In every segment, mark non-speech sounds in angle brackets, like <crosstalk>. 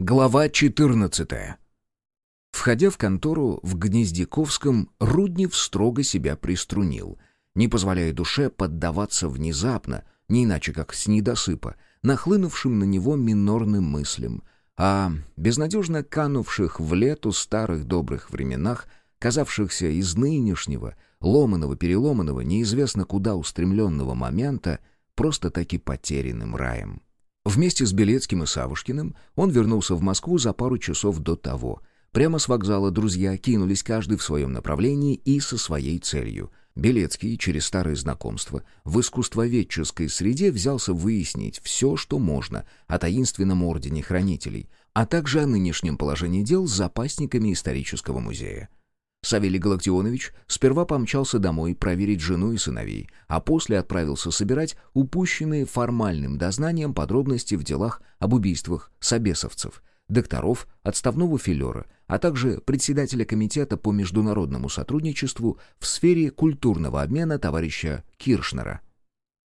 Глава 14. Входя в контору в Гнездяковском, Руднев строго себя приструнил, не позволяя душе поддаваться внезапно, не иначе как с недосыпа, нахлынувшим на него минорным мыслям, а безнадежно канувших в лету старых добрых временах, казавшихся из нынешнего, ломаного-переломанного, неизвестно куда устремленного момента, просто-таки потерянным раем. Вместе с Белецким и Савушкиным он вернулся в Москву за пару часов до того. Прямо с вокзала друзья кинулись каждый в своем направлении и со своей целью. Белецкий через старые знакомства в искусствоведческой среде взялся выяснить все, что можно о таинственном ордене хранителей, а также о нынешнем положении дел с запасниками исторического музея. Савелий Галактионович сперва помчался домой проверить жену и сыновей, а после отправился собирать упущенные формальным дознанием подробности в делах об убийствах собесовцев, докторов, отставного филера, а также председателя комитета по международному сотрудничеству в сфере культурного обмена товарища Киршнера.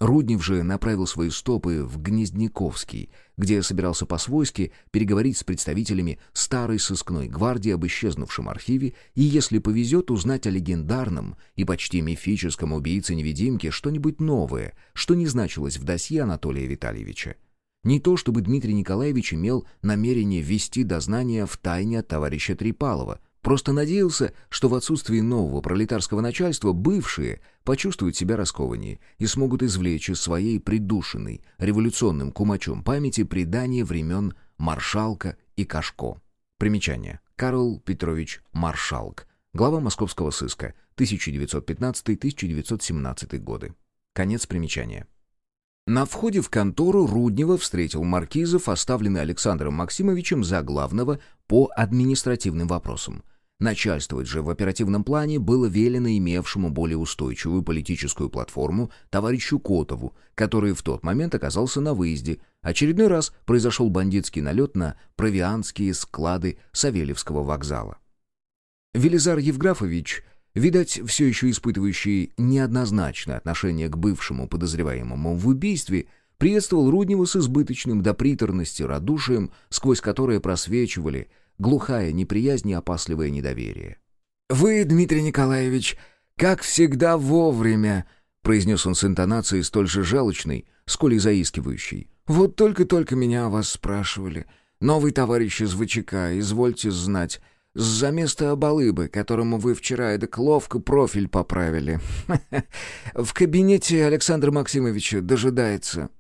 Руднев же направил свои стопы в Гнездниковский, где собирался по-свойски переговорить с представителями старой сыскной гвардии об исчезнувшем архиве и, если повезет, узнать о легендарном и почти мифическом убийце-невидимке что-нибудь новое, что не значилось в досье Анатолия Витальевича. Не то чтобы Дмитрий Николаевич имел намерение ввести дознание в тайне от товарища Трипалова — Просто надеялся, что в отсутствии нового пролетарского начальства бывшие почувствуют себя раскованнее и смогут извлечь из своей придушенной революционным кумачом памяти предания времен Маршалка и Кашко. Примечание. Карл Петрович Маршалк. Глава московского сыска. 1915-1917 годы. Конец примечания. На входе в контору Руднева встретил Маркизов, оставленный Александром Максимовичем за главного по административным вопросам. Начальствовать же в оперативном плане было велено имевшему более устойчивую политическую платформу товарищу Котову, который в тот момент оказался на выезде. Очередной раз произошел бандитский налет на провианские склады Савельевского вокзала. Велизар Евграфович, видать, все еще испытывающий неоднозначное отношение к бывшему подозреваемому в убийстве, приветствовал Руднева с избыточным до приторности радушием, сквозь которое просвечивали – глухая неприязнь и опасливое недоверие. «Вы, Дмитрий Николаевич, как всегда вовремя», — произнес он с интонацией столь же жалочной, сколь и заискивающей. «Вот только-только меня о вас спрашивали. Новый товарищ из ВЧК, извольте знать, за место Балыбы, которому вы вчера эдак ловко профиль поправили. <laughs> В кабинете Александра Максимовича дожидается».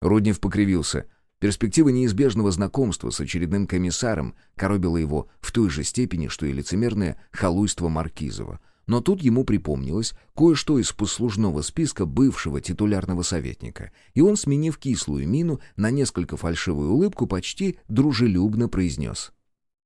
Руднев покривился — Перспектива неизбежного знакомства с очередным комиссаром коробила его в той же степени, что и лицемерное халуйство Маркизова. Но тут ему припомнилось кое-что из послужного списка бывшего титулярного советника, и он, сменив кислую мину на несколько фальшивую улыбку, почти дружелюбно произнес.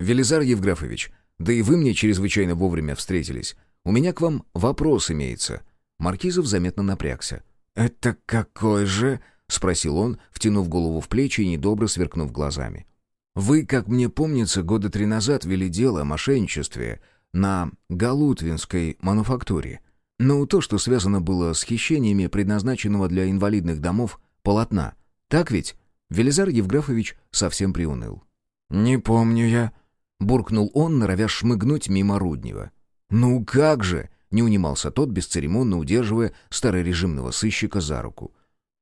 «Велизар Евграфович, да и вы мне чрезвычайно вовремя встретились. У меня к вам вопрос имеется». Маркизов заметно напрягся. «Это какой же?» — спросил он, втянув голову в плечи и недобро сверкнув глазами. «Вы, как мне помнится, года три назад вели дело о мошенничестве на Галутвинской мануфактуре. Ну, то, что связано было с хищениями предназначенного для инвалидных домов полотна. Так ведь?» Велизар Евграфович совсем приуныл. «Не помню я», — буркнул он, норовя шмыгнуть мимо Руднева. «Ну как же!» — не унимался тот, бесцеремонно удерживая старорежимного сыщика за руку.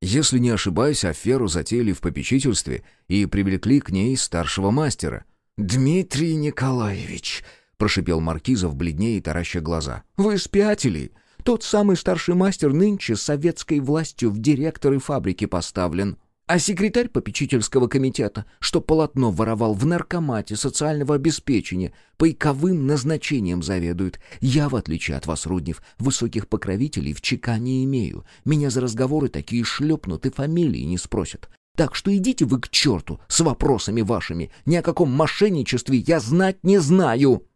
Если не ошибаюсь, аферу затеяли в попечительстве и привлекли к ней старшего мастера. «Дмитрий Николаевич», — прошипел Маркизов, бледнее и тараща глаза, — «вы спятили. Тот самый старший мастер нынче советской властью в директоры фабрики поставлен. А секретарь попечительского комитета, что полотно воровал в наркомате социального обеспечения, пайковым назначением заведует. Я, в отличие от вас, Руднев, высоких покровителей в ЧК не имею. Меня за разговоры такие шлепнут и фамилии не спросят. Так что идите вы к черту с вопросами вашими. Ни о каком мошенничестве я знать не знаю.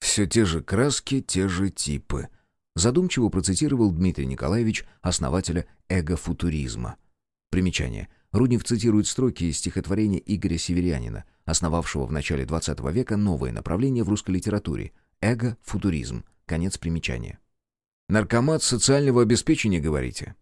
Все те же краски, те же типы. Задумчиво процитировал Дмитрий Николаевич, основателя эгофутуризма. Примечание. Руднев цитирует строки из стихотворения Игоря Северянина, основавшего в начале XX века новое направление в русской литературе – эго-футуризм. Конец примечания. «Наркомат социального обеспечения, говорите?»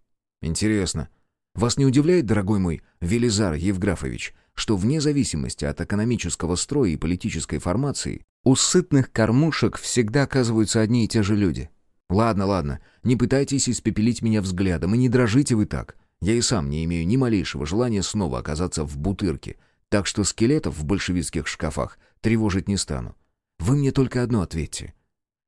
«Интересно. Вас не удивляет, дорогой мой Велизар Евграфович, что вне зависимости от экономического строя и политической формации, у сытных кормушек всегда оказываются одни и те же люди. Ладно, ладно, не пытайтесь испепелить меня взглядом, и не дрожите вы так. Я и сам не имею ни малейшего желания снова оказаться в бутырке, так что скелетов в большевистских шкафах тревожить не стану. Вы мне только одно ответьте.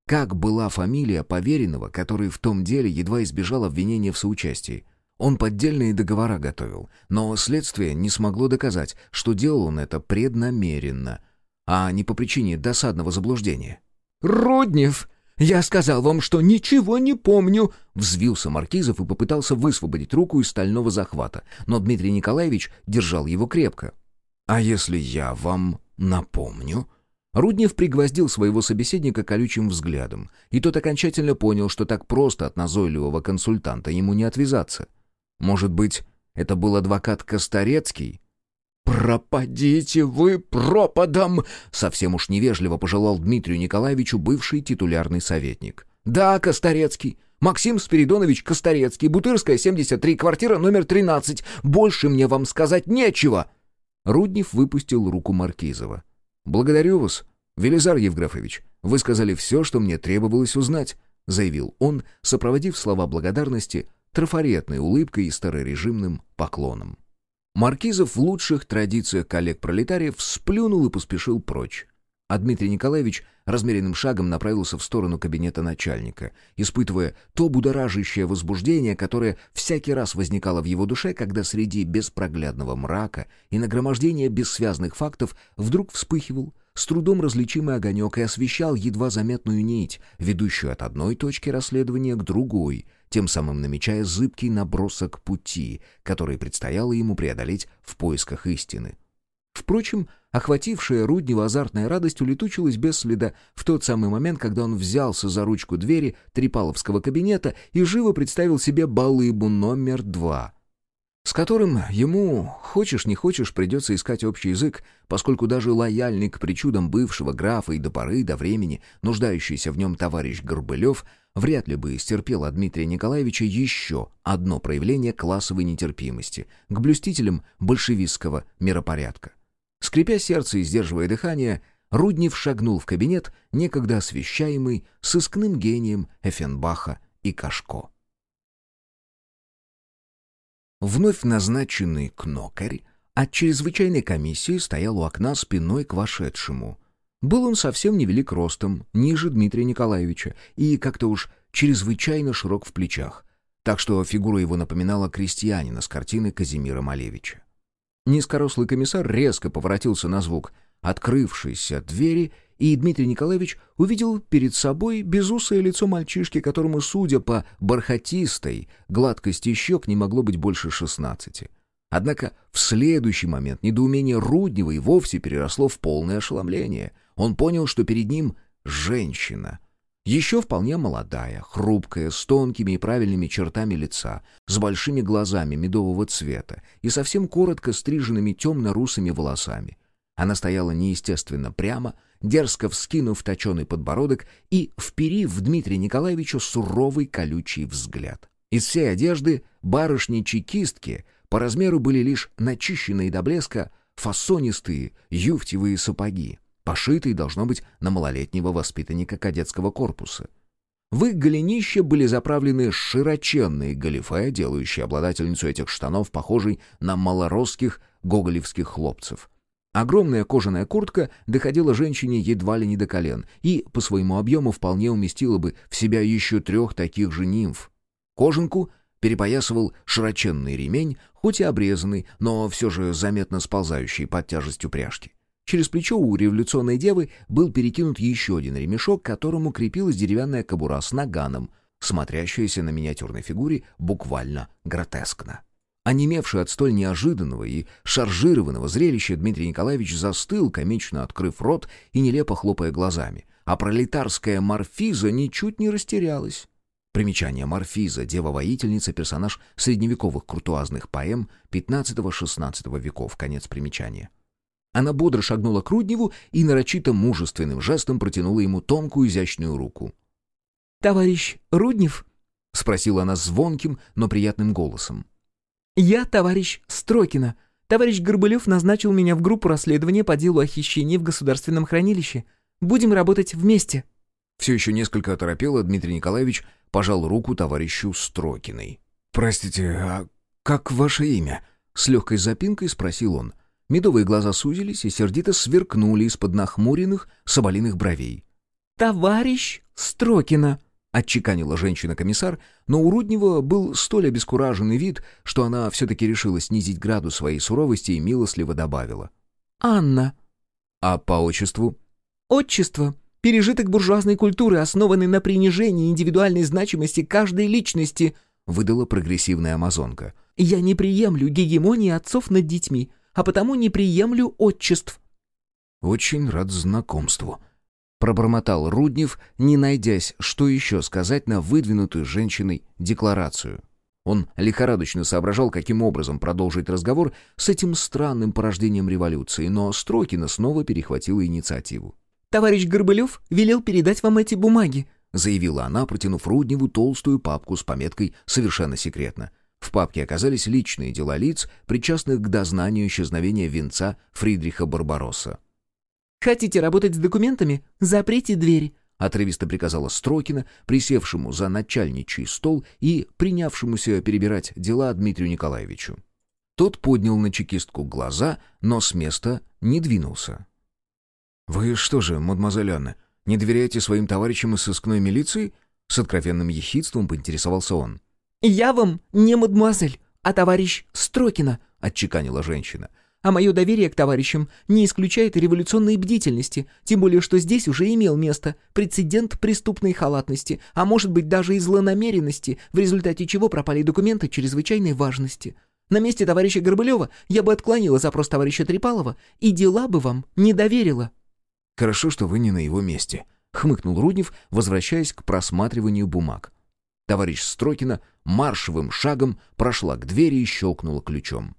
Как была фамилия поверенного, который в том деле едва избежал обвинения в соучастии? Он поддельные договора готовил, но следствие не смогло доказать, что делал он это преднамеренно, а не по причине досадного заблуждения. «Руднев, я сказал вам, что ничего не помню!» Взвился Маркизов и попытался высвободить руку из стального захвата, но Дмитрий Николаевич держал его крепко. «А если я вам напомню?» Руднев пригвоздил своего собеседника колючим взглядом, и тот окончательно понял, что так просто от назойливого консультанта ему не отвязаться. Может быть, это был адвокат Косторецкий? «Пропадите вы пропадом!» — совсем уж невежливо пожелал Дмитрию Николаевичу бывший титулярный советник. «Да, Косторецкий. Максим Спиридонович Косторецкий, Бутырская, 73, квартира номер 13. Больше мне вам сказать нечего!» Руднев выпустил руку Маркизова. «Благодарю вас, Велизар Евграфович. Вы сказали все, что мне требовалось узнать», — заявил он, сопроводив слова благодарности трафаретной улыбкой и старорежимным поклоном. Маркизов в лучших традициях коллег-пролетариев сплюнул и поспешил прочь. А Дмитрий Николаевич размеренным шагом направился в сторону кабинета начальника, испытывая то будоражащее возбуждение, которое всякий раз возникало в его душе, когда среди беспроглядного мрака и нагромождения бессвязных фактов вдруг вспыхивал с трудом различимый огонек и освещал едва заметную нить, ведущую от одной точки расследования к другой, тем самым намечая зыбкий набросок пути, который предстояло ему преодолеть в поисках истины. Впрочем, охватившая Руднева азартная радость улетучилась без следа в тот самый момент, когда он взялся за ручку двери Трипаловского кабинета и живо представил себе балыбу номер два, с которым ему, хочешь не хочешь, придется искать общий язык, поскольку даже лояльный к причудам бывшего графа и до поры до времени нуждающийся в нем товарищ Горбылев вряд ли бы стерпел от Дмитрия Николаевича еще одно проявление классовой нетерпимости к блюстителям большевистского миропорядка. Скрипя сердце и сдерживая дыхание, Руднев шагнул в кабинет, некогда освещаемый сыскным гением Эфенбаха и Кашко. Вновь назначенный кнокарь от чрезвычайной комиссии стоял у окна спиной к вошедшему. Был он совсем невелик ростом, ниже Дмитрия Николаевича, и как-то уж чрезвычайно широк в плечах, так что фигура его напоминала крестьянина с картины Казимира Малевича. Низкорослый комиссар резко поворотился на звук открывшейся двери, и Дмитрий Николаевич увидел перед собой безусое лицо мальчишки, которому, судя по бархатистой гладкости щек, не могло быть больше шестнадцати. Однако в следующий момент недоумение Руднева и вовсе переросло в полное ошеломление. Он понял, что перед ним женщина — еще вполне молодая, хрупкая, с тонкими и правильными чертами лица, с большими глазами медового цвета и совсем коротко стриженными темно-русыми волосами. Она стояла неестественно прямо, дерзко вскинув точеный подбородок и вперив Дмитрия Николаевича суровый колючий взгляд. Из всей одежды барышни-чекистки по размеру были лишь начищенные до блеска фасонистые юфтевые сапоги пошитый, должно быть, на малолетнего воспитанника кадетского корпуса. В их голенище были заправлены широченные галифе, делающие обладательницу этих штанов похожей на малоросских гоголевских хлопцев. Огромная кожаная куртка доходила женщине едва ли не до колен и по своему объему вполне уместила бы в себя еще трех таких же нимф. Кожанку перепоясывал широченный ремень, хоть и обрезанный, но все же заметно сползающий под тяжестью пряжки. Через плечо у революционной девы был перекинут еще один ремешок, к которому крепилась деревянная кобура с наганом, смотрящаяся на миниатюрной фигуре буквально гротескно. Онемевший от столь неожиданного и шаржированного зрелища, Дмитрий Николаевич застыл, комично открыв рот и нелепо хлопая глазами, а пролетарская Марфиза ничуть не растерялась. Примечание Марфиза, дева-воительница, персонаж средневековых куртуазных поэм XV-XVI веков, конец примечания. Она бодро шагнула к Рудневу и нарочито мужественным жестом протянула ему тонкую изящную руку. «Товарищ Руднев?» — спросила она звонким, но приятным голосом. «Я товарищ Строкина, Товарищ Горбылев назначил меня в группу расследования по делу о хищении в государственном хранилище. Будем работать вместе». Все еще несколько оторопело, Дмитрий Николаевич пожал руку товарищу Строкиной. «Простите, а как ваше имя?» С легкой запинкой спросил он. Медовые глаза сузились и сердито сверкнули из-под нахмуренных соболиных бровей. «Товарищ Строкина», — отчеканила женщина-комиссар, но у Руднева был столь обескураженный вид, что она все-таки решила снизить градус своей суровости и милостливо добавила. «Анна». «А по отчеству?» «Отчество. Пережиток буржуазной культуры, основанный на принижении индивидуальной значимости каждой личности», — выдала прогрессивная амазонка. «Я не приемлю гегемонии отцов над детьми, а потому не приемлю отчеств». «Очень рад знакомству», Пробормотал Руднев, не найдясь, что еще сказать на выдвинутую женщиной декларацию. Он лихорадочно соображал, каким образом продолжить разговор с этим странным порождением революции, но Строкина снова перехватила инициативу. «Товарищ Горбылев велел передать вам эти бумаги», заявила она, протянув Рудневу толстую папку с пометкой «Совершенно секретно». В папке оказались личные дела лиц, причастных к дознанию исчезновения венца Фридриха Барбаросса. Хотите работать с документами? Заприте двери!» — отрывисто приказала Строкина, присевшему за начальничий стол и принявшемуся перебирать дела Дмитрию Николаевичу. Тот поднял на чекистку глаза, но с места не двинулся. «Вы что же, мадемуазель Анна, не доверяете своим товарищам из сыскной милиции?» С откровенным ехидством поинтересовался он. «Я вам не мадемуазель, а товарищ Строкина», — отчеканила женщина а мое доверие к товарищам не исключает революционной бдительности, тем более что здесь уже имел место прецедент преступной халатности, а может быть даже и злонамеренности, в результате чего пропали документы чрезвычайной важности. На месте товарища Горбылева я бы отклонила запрос товарища Трипалова и дела бы вам не доверила». «Хорошо, что вы не на его месте», — хмыкнул Руднев, возвращаясь к просматриванию бумаг. Товарищ Строкина маршевым шагом прошла к двери и щелкнула ключом.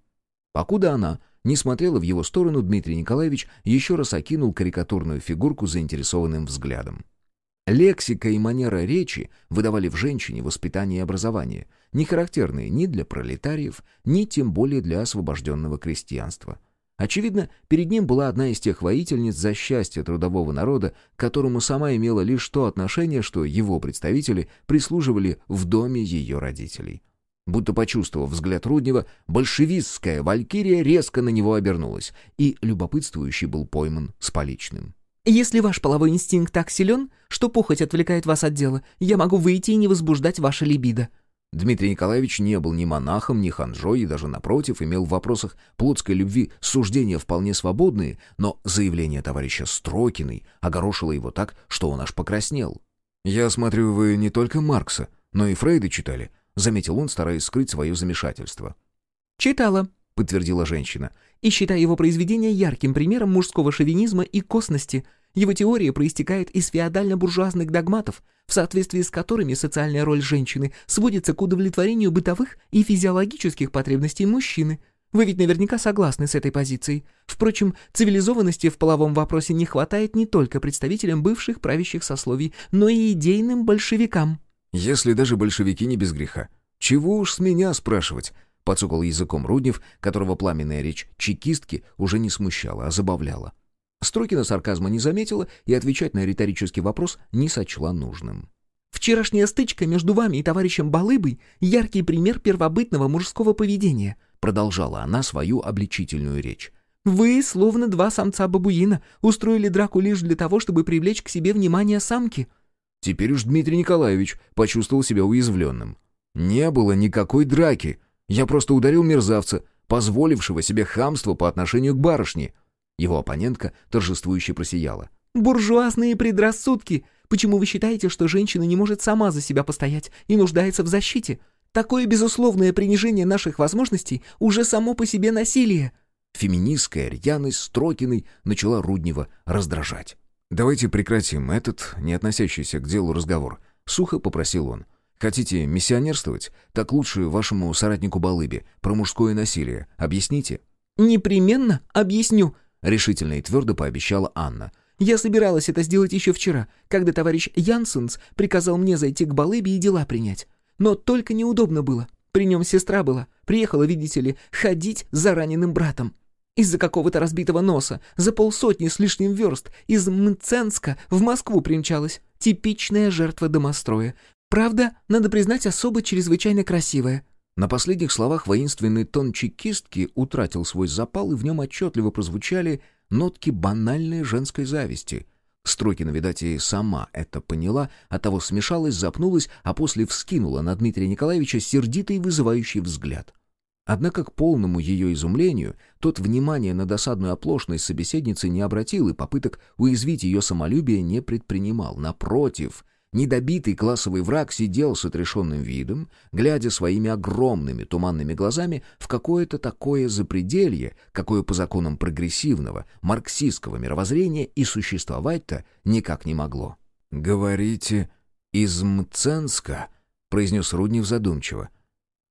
Покуда она не смотрела в его сторону, Дмитрий Николаевич еще раз окинул карикатурную фигурку заинтересованным взглядом. Лексика и манера речи выдавали в женщине воспитание и образование, не характерные ни для пролетариев, ни тем более для освобожденного крестьянства. Очевидно, перед ним была одна из тех воительниц за счастье трудового народа, к которому сама имела лишь то отношение, что его представители прислуживали в доме ее родителей. Будто почувствовав взгляд Руднева, большевистская валькирия резко на него обернулась, и любопытствующий был пойман с поличным. «Если ваш половой инстинкт так силен, что похоть отвлекает вас от дела, я могу выйти и не возбуждать ваше либидо». Дмитрий Николаевич не был ни монахом, ни ханжой, и даже напротив имел в вопросах плотской любви суждения вполне свободные, но заявление товарища Строкиной огорошило его так, что он аж покраснел. «Я смотрю, вы не только Маркса, но и Фрейда читали», заметил он, стараясь скрыть свое замешательство. «Читала», — подтвердила женщина, «и считаю его произведение ярким примером мужского шовинизма и косности. Его теория проистекает из феодально-буржуазных догматов, в соответствии с которыми социальная роль женщины сводится к удовлетворению бытовых и физиологических потребностей мужчины. Вы ведь наверняка согласны с этой позицией. Впрочем, цивилизованности в половом вопросе не хватает не только представителям бывших правящих сословий, но и идейным большевикам». Если даже большевики не без греха. Чего уж с меня спрашивать? Подсокал языком Руднев, которого пламенная речь чекистки уже не смущала, а забавляла. Строкина сарказма не заметила и отвечать на риторический вопрос не сочла нужным. «Вчерашняя стычка между вами и товарищем Балыбой — яркий пример первобытного мужского поведения», продолжала она свою обличительную речь. «Вы, словно два самца-бабуина, устроили драку лишь для того, чтобы привлечь к себе внимание самки. Теперь уж Дмитрий Николаевич почувствовал себя уязвленным. Не было никакой драки. Я просто ударил мерзавца, позволившего себе хамство по отношению к барышне. Его оппонентка торжествующе просияла. «Буржуазные предрассудки! Почему вы считаете, что женщина не может сама за себя постоять и нуждается в защите? Такое безусловное принижение наших возможностей уже само по себе насилие!» Феминистская рьяность Строкиной начала Руднева раздражать. «Давайте прекратим этот, не относящийся к делу разговор», — сухо попросил он. «Хотите миссионерствовать? Так лучше вашему соратнику Балыбе про мужское насилие. Объясните?» «Непременно объясню», — решительно и твердо пообещала Анна. «Я собиралась это сделать еще вчера, когда товарищ Янсенс приказал мне зайти к Балыбе и дела принять. Но только неудобно было. При нем сестра была. Приехала, видите ли, ходить за раненым братом. Из-за какого-то разбитого носа за полсотни с лишним верст из Мценска в Москву примчалась. Типичная жертва домостроя. Правда, надо признать, особо чрезвычайно красивая. На последних словах воинственный тон чекистки утратил свой запал, и в нем отчетливо прозвучали нотки банальной женской зависти. Строкина, видать, и сама это поняла, оттого смешалась, запнулась, а после вскинула на Дмитрия Николаевича сердитый вызывающий взгляд. Однако к полному ее изумлению тот внимания на досадную оплошность собеседницы не обратил и попыток уязвить ее самолюбие не предпринимал. Напротив, недобитый классовый враг сидел с отрешенным видом, глядя своими огромными туманными глазами в какое-то такое запределье, какое по законам прогрессивного, марксистского мировоззрения и существовать-то никак не могло. «Говорите, из Мценска?» — произнес Руднев задумчиво.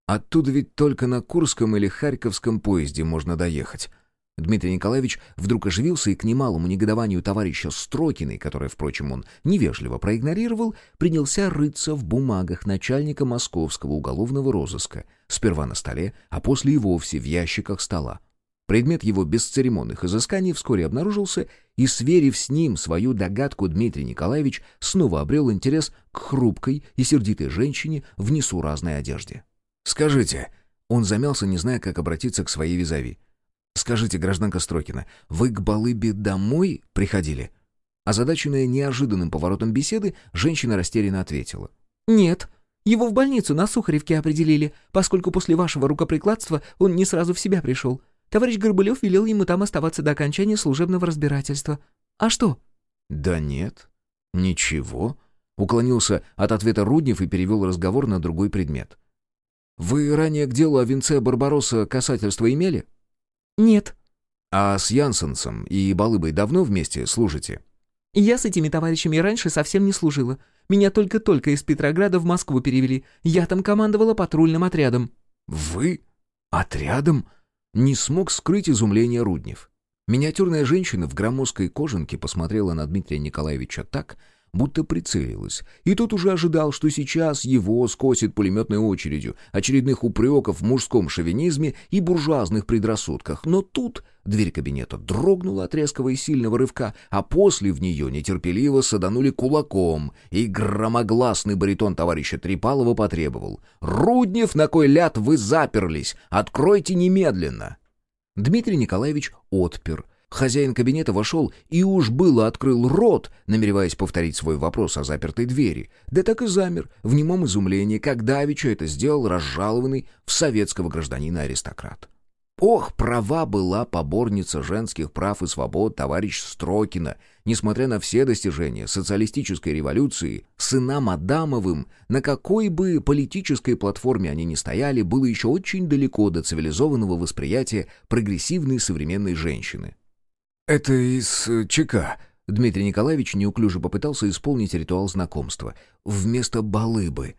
Оттуда ведь только на Курском или Харьковском поезде можно доехать. Дмитрий Николаевич вдруг оживился и к немалому негодованию товарища Строкиной, которое, впрочем, он невежливо проигнорировал, принялся рыться в бумагах начальника московского уголовного розыска, сперва на столе, а после и вовсе в ящиках стола. Предмет его бесцеремонных изысканий вскоре обнаружился, и, сверив с ним свою догадку, Дмитрий Николаевич снова обрел интерес к хрупкой и сердитой женщине в несуразной одежде. «Скажите...» Он замялся, не зная, как обратиться к своей визави. «Скажите, гражданка Строкина, вы к Балыбе домой приходили?» Озадаченная неожиданным поворотом беседы, женщина растерянно ответила. «Нет, его в больницу на Сухаревке определили, поскольку после вашего рукоприкладства он не сразу в себя пришел. Товарищ Горбылев велел ему там оставаться до окончания служебного разбирательства. А что?» «Да нет, ничего», — уклонился от ответа Руднев и перевел разговор на другой предмет. Вы ранее к делу о венце Барбаросса касательство имели? Нет. А с Янсенсом и Балыбой давно вместе служите? Я с этими товарищами раньше совсем не служила. Меня только-только из Петрограда в Москву перевели. Я там командовала патрульным отрядом. Вы? Отрядом? Не смог скрыть изумление Руднев. Миниатюрная женщина в громоздкой кожанке посмотрела на Дмитрия Николаевича так, будто прицелилась. И тот уже ожидал, что сейчас его скосит пулеметной очередью очередных упреков в мужском шовинизме и буржуазных предрассудках. Но тут дверь кабинета дрогнула от резкого и сильного рывка, а после в нее нетерпеливо саданули кулаком, и громогласный баритон товарища Трипалова потребовал. «Руднев, на кой ляд вы заперлись? Откройте немедленно!» Дмитрий Николаевич отпер — Хозяин кабинета вошел и уж было открыл рот, намереваясь повторить свой вопрос о запертой двери. Да так и замер, в немом изумлении, как давеча это сделал разжалованный в советского гражданина аристократ. Ох, права была поборница женских прав и свобод товарищ Строкина, несмотря на все достижения социалистической революции, сынам Адамовым, на какой бы политической платформе они ни стояли, было еще очень далеко до цивилизованного восприятия прогрессивной современной женщины. «Это из э, ЧК». Дмитрий Николаевич неуклюже попытался исполнить ритуал знакомства. Вместо балыбы.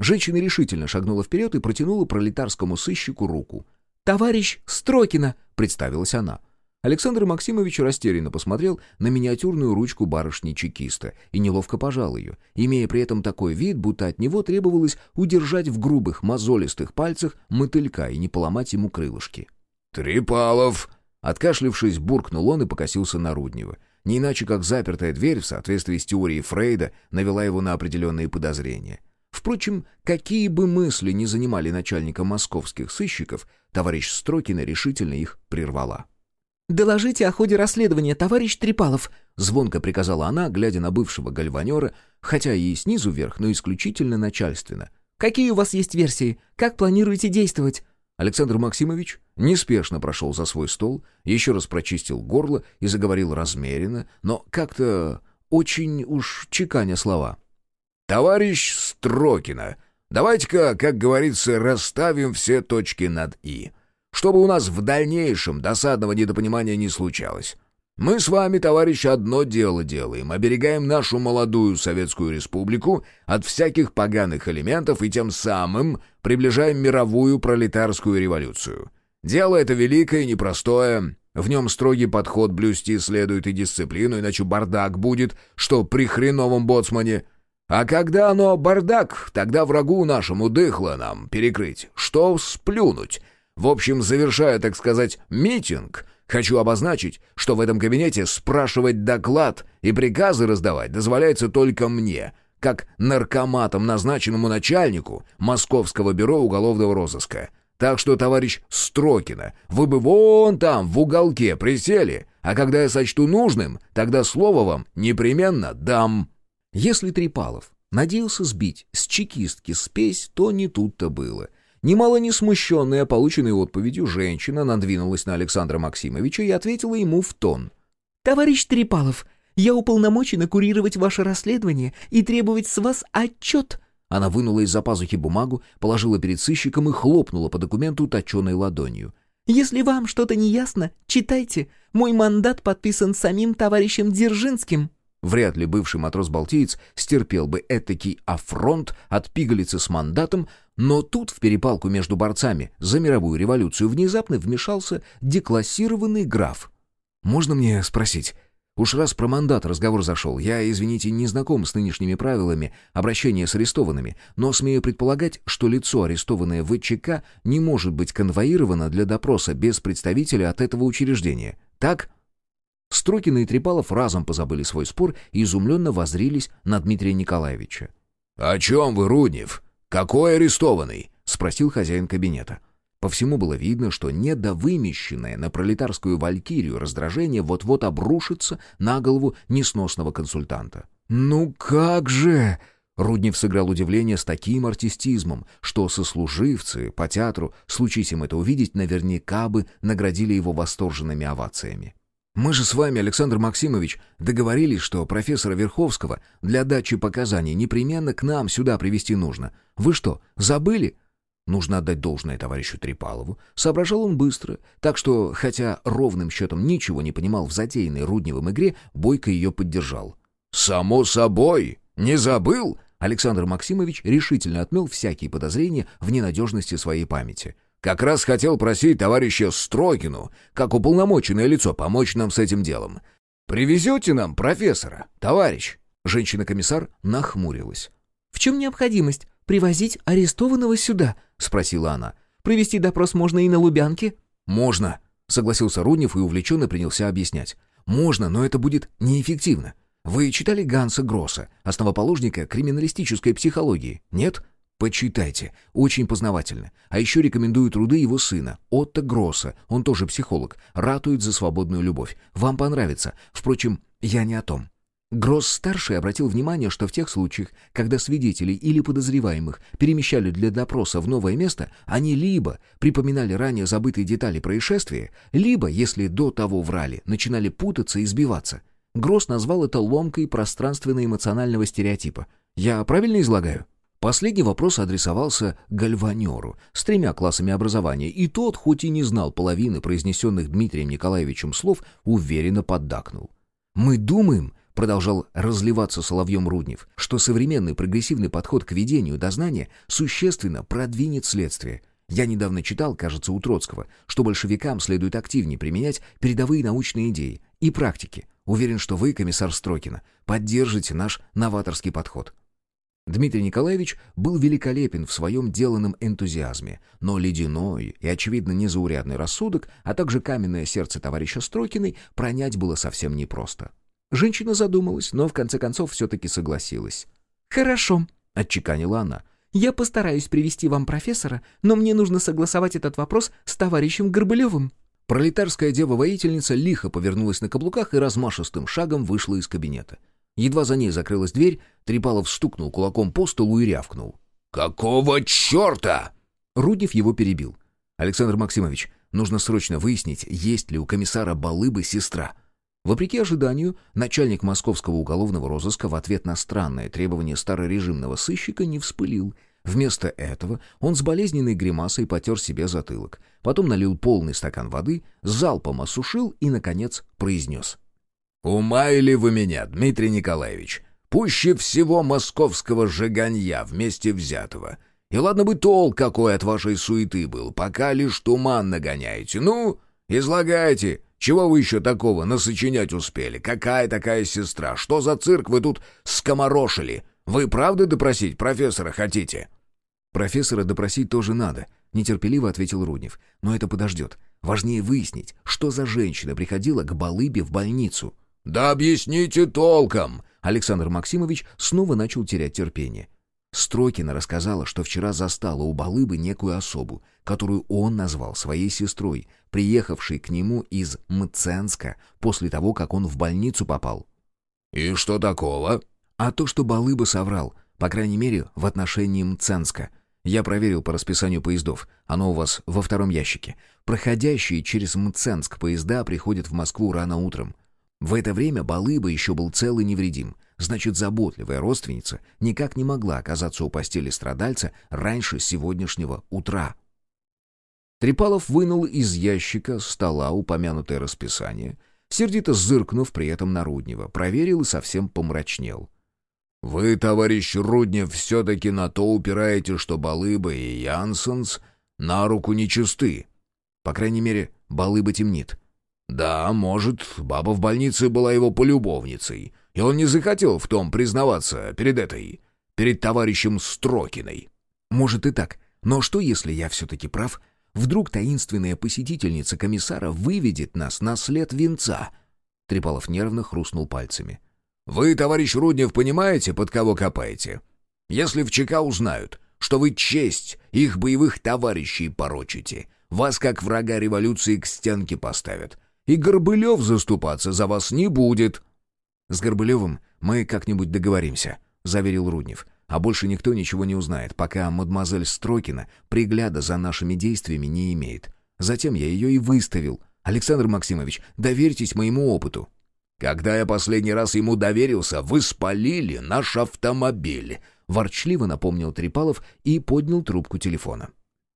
Женщина решительно шагнула вперед и протянула пролетарскому сыщику руку. «Товарищ Строкина!» — представилась она. Александр Максимович растерянно посмотрел на миниатюрную ручку барышни-чекиста и неловко пожал ее, имея при этом такой вид, будто от него требовалось удержать в грубых мозолистых пальцах мотылька и не поломать ему крылышки. «Трипалов!» Откашлившись, буркнул он и покосился на Руднева. Не иначе, как запертая дверь в соответствии с теорией Фрейда навела его на определенные подозрения. Впрочем, какие бы мысли ни занимали начальника московских сыщиков, товарищ Строкина решительно их прервала. «Доложите о ходе расследования, товарищ Трипалов», — звонко приказала она, глядя на бывшего гальванера, хотя и снизу вверх, но исключительно начальственно. «Какие у вас есть версии? Как планируете действовать?» Александр Максимович неспешно прошел за свой стол, еще раз прочистил горло и заговорил размеренно, но как-то очень уж чеканя слова. «Товарищ Строкина, давайте-ка, как говорится, расставим все точки над «и», чтобы у нас в дальнейшем досадного недопонимания не случалось. Мы с вами, товарищи, одно дело делаем, оберегаем нашу молодую Советскую Республику от всяких поганых элементов и тем самым приближаем мировую пролетарскую революцию. Дело это великое и непростое, в нем строгий подход блюсти следует и дисциплину, иначе бардак будет, что при хреновом боцмане. А когда оно бардак, тогда врагу нашему дыхло нам перекрыть, что сплюнуть. В общем, завершая, так сказать, митинг, хочу обозначить, что в этом кабинете спрашивать доклад и приказы раздавать дозволяется только мне, как наркоматом назначенному начальнику Московского бюро уголовного розыска. Так что, товарищ Строкина, вы бы вон там, в уголке, присели, а когда я сочту нужным, тогда слово вам непременно дам». Если Трипалов надеялся сбить с чекистки спесь, то не тут-то было. Немало не смущенная полученной отповедью, женщина надвинулась на Александра Максимовича и ответила ему в тон. «Товарищ Трипалов, я уполномочена курировать ваше расследование и требовать с вас отчет». Она вынула из-за пазухи бумагу, положила перед сыщиком и хлопнула по документу точеной ладонью. «Если вам что-то не ясно, читайте. Мой мандат подписан самим товарищем Дзержинским». Вряд ли бывший матрос-балтиец стерпел бы этакий афронт от пигалицы с мандатом, но тут в перепалку между борцами за мировую революцию внезапно вмешался деклассированный граф. «Можно мне спросить?» Уж раз про мандат разговор зашел, я, извините, не знаком с нынешними правилами обращения с арестованными, но смею предполагать, что лицо, арестованное в ВЧК, не может быть конвоировано для допроса без представителя от этого учреждения. Так? Строкина и Трепалов разом позабыли свой спор и изумленно возрились на Дмитрия Николаевича. «О чем вы, Руднев? Какой арестованный?» — спросил хозяин кабинета. По всему было видно, что недовымещенное на пролетарскую валькирию раздражение вот-вот обрушится на голову несносного консультанта. «Ну как же!» Руднев сыграл удивление с таким артистизмом, что сослуживцы по театру, случись им это увидеть, наверняка бы наградили его восторженными овациями. Мы же с вами, Александр Максимович, договорились, что профессора Верховского для дачи показаний непременно к нам сюда привести нужно. Вы что, забыли? Нужно отдать должное товарищу Трипалову. Соображал он быстро, так что, хотя ровным счетом ничего не понимал в затеянной Рудневым игре, Бойко ее поддержал. «Само собой! Не забыл?» Александр Максимович решительно отмел всякие подозрения в ненадежности своей памяти. Как раз хотел просить товарища Строкину, как уполномоченное лицо, помочь нам с этим делом. Привезете нам профессора, товарищ?» Женщина-комиссар нахмурилась. «В чем необходимость привозить арестованного сюда?» — спросила она. «Провести допрос можно и на Лубянке?» «Можно», — согласился Руднев и увлеченно принялся объяснять. «Можно, но это будет неэффективно. Вы читали Ганса Гросса, основоположника криминалистической психологии, нет?» Почитайте, очень познавательно. А еще рекомендую труды его сына, Отто Гросса, он тоже психолог, ратует за свободную любовь. Вам понравится. Впрочем, я не о том. Гросс-старший обратил внимание, что в тех случаях, когда свидетелей или подозреваемых перемещали для допроса в новое место, они либо припоминали ранее забытые детали происшествия, либо, если до того врали, начинали путаться и сбиваться. Гросс назвал это ломкой пространственно-эмоционального стереотипа. Я правильно излагаю? Последний вопрос адресовался гальванеру с тремя классами образования, и тот, хоть и не знал половины произнесенных Дмитрием Николаевичем слов, уверенно поддакнул. «Мы думаем», — продолжал разливаться соловьем Руднев, «что современный прогрессивный подход к ведению дознания существенно продвинет следствие». Я недавно читал, кажется, у Троцкого, что большевикам следует активнее применять передовые научные идеи и практики. Уверен, что вы, комиссар Строкина, поддержите наш новаторский подход. Дмитрий Николаевич был великолепен в своем деланном энтузиазме, но ледяной и, очевидно, незаурядный рассудок, а также каменное сердце товарища Строкиной пронять было совсем непросто. Женщина задумалась, но в конце концов все-таки согласилась. «Хорошо», — отчеканила она. «Я постараюсь привести вам профессора, но мне нужно согласовать этот вопрос с товарищем Горбылевым». Пролетарская дева-воительница лихо повернулась на каблуках и размашистым шагом вышла из кабинета. Едва за ней закрылась дверь, Трипалов стукнул кулаком по столу и рявкнул. «Какого черта?» Руднев его перебил. «Александр Максимович, нужно срочно выяснить, есть ли у комиссара Балыбы сестра». Вопреки ожиданию, начальник московского уголовного розыска в ответ на странное требование старорежимного сыщика не вспылил. Вместо этого он с болезненной гримасой потер себе затылок, потом налил полный стакан воды, залпом осушил и, наконец, произнес — «Умаяли вы меня, Дмитрий Николаевич. Пуще всего московского жиганья вместе взятого. И ладно бы толк какой от вашей суеты был, пока лишь туман нагоняете. Ну, излагайте, чего вы еще такого насочинять успели? Какая такая сестра? Что за цирк вы тут скоморошили? Вы правда допросить профессора хотите?» «Профессора допросить тоже надо», — нетерпеливо ответил Руднев. «Но это подождет. Важнее выяснить, что за женщина приходила к Балыбе в больницу». «Да объясните толком!» Александр Максимович снова начал терять терпение. Строкина рассказала, что вчера застала у Балыбы некую особу, которую он назвал своей сестрой, приехавшей к нему из Мценска после того, как он в больницу попал. «И что такого?» «А то, что Балыба соврал, по крайней мере, в отношении Мценска. Я проверил по расписанию поездов, оно у вас во втором ящике. Проходящие через Мценск поезда приходят в Москву рано утром. В это время Балыба еще был цел и невредим. Значит, заботливая родственница никак не могла оказаться у постели страдальца раньше сегодняшнего утра. Трепалов вынул из ящика стола упомянутое расписание, сердито зыркнув при этом на Руднева, проверил и совсем помрачнел. «Вы, товарищ Руднев, все-таки на то упираете, что Балыба и Янсенс на руку нечисты. По крайней мере, Балыба темнит». «Да, может, баба в больнице была его полюбовницей, и он не захотел в том признаваться перед этой, перед товарищем Строкиной». «Может и так, но что, если я все-таки прав? Вдруг таинственная посетительница комиссара выведет нас на след венца?» Трепалов нервно хрустнул пальцами. «Вы, товарищ Руднев, понимаете, под кого копаете? Если в ЧК узнают, что вы честь их боевых товарищей порочите, вас, как врага революции, к стенке поставят» и Горбылев заступаться за вас не будет». «С Горбылевым мы как-нибудь договоримся», — заверил Руднев. «А больше никто ничего не узнает, пока мадемуазель Строкина пригляда за нашими действиями не имеет. Затем я ее и выставил. Александр Максимович, доверьтесь моему опыту». «Когда я последний раз ему доверился, вы спалили наш автомобиль», — ворчливо напомнил Трипалов и поднял трубку телефона.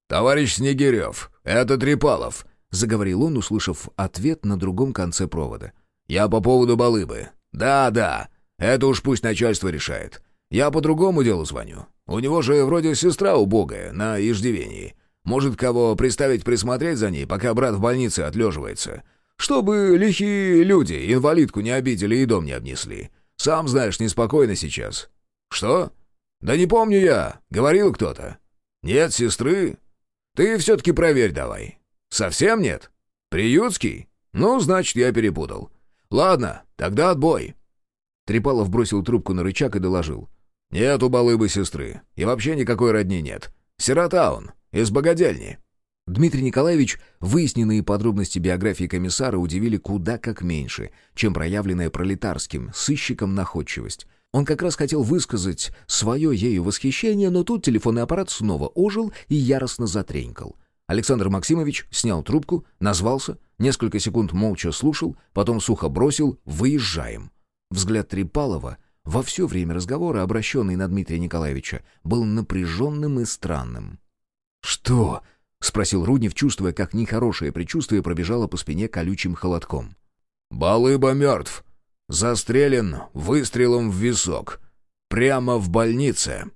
«Товарищ Снегирев, это Трипалов. — заговорил он, услышав ответ на другом конце провода. «Я по поводу Балыбы. Да, да, это уж пусть начальство решает. Я по другому делу звоню. У него же вроде сестра убогая, на иждивении. Может, кого приставить присмотреть за ней, пока брат в больнице отлеживается? Чтобы лихие люди инвалидку не обидели и дом не обнесли. Сам знаешь, неспокойно сейчас. Что? Да не помню я. Говорил кто-то. Нет сестры? Ты все-таки проверь давай. «Совсем нет? Приютский? Ну, значит, я перепутал. Ладно, тогда отбой». Трепалов бросил трубку на рычаг и доложил. «Нет у Балыбы сестры. И вообще никакой родни нет. Сирота он, из богадельни». Дмитрий Николаевич выясненные подробности биографии комиссара удивили куда как меньше, чем проявленная пролетарским сыщиком находчивость. Он как раз хотел высказать свое ею восхищение, но тут телефонный аппарат снова ожил и яростно затренькал. Александр Максимович снял трубку, назвался, несколько секунд молча слушал, потом сухо бросил «Выезжаем». Взгляд Трипалова, во все время разговора, обращенный на Дмитрия Николаевича, был напряженным и странным. «Что?» — спросил Руднев, чувствуя, как нехорошее предчувствие пробежало по спине колючим холодком. «Балыба мертв. Застрелен выстрелом в висок. Прямо в больнице».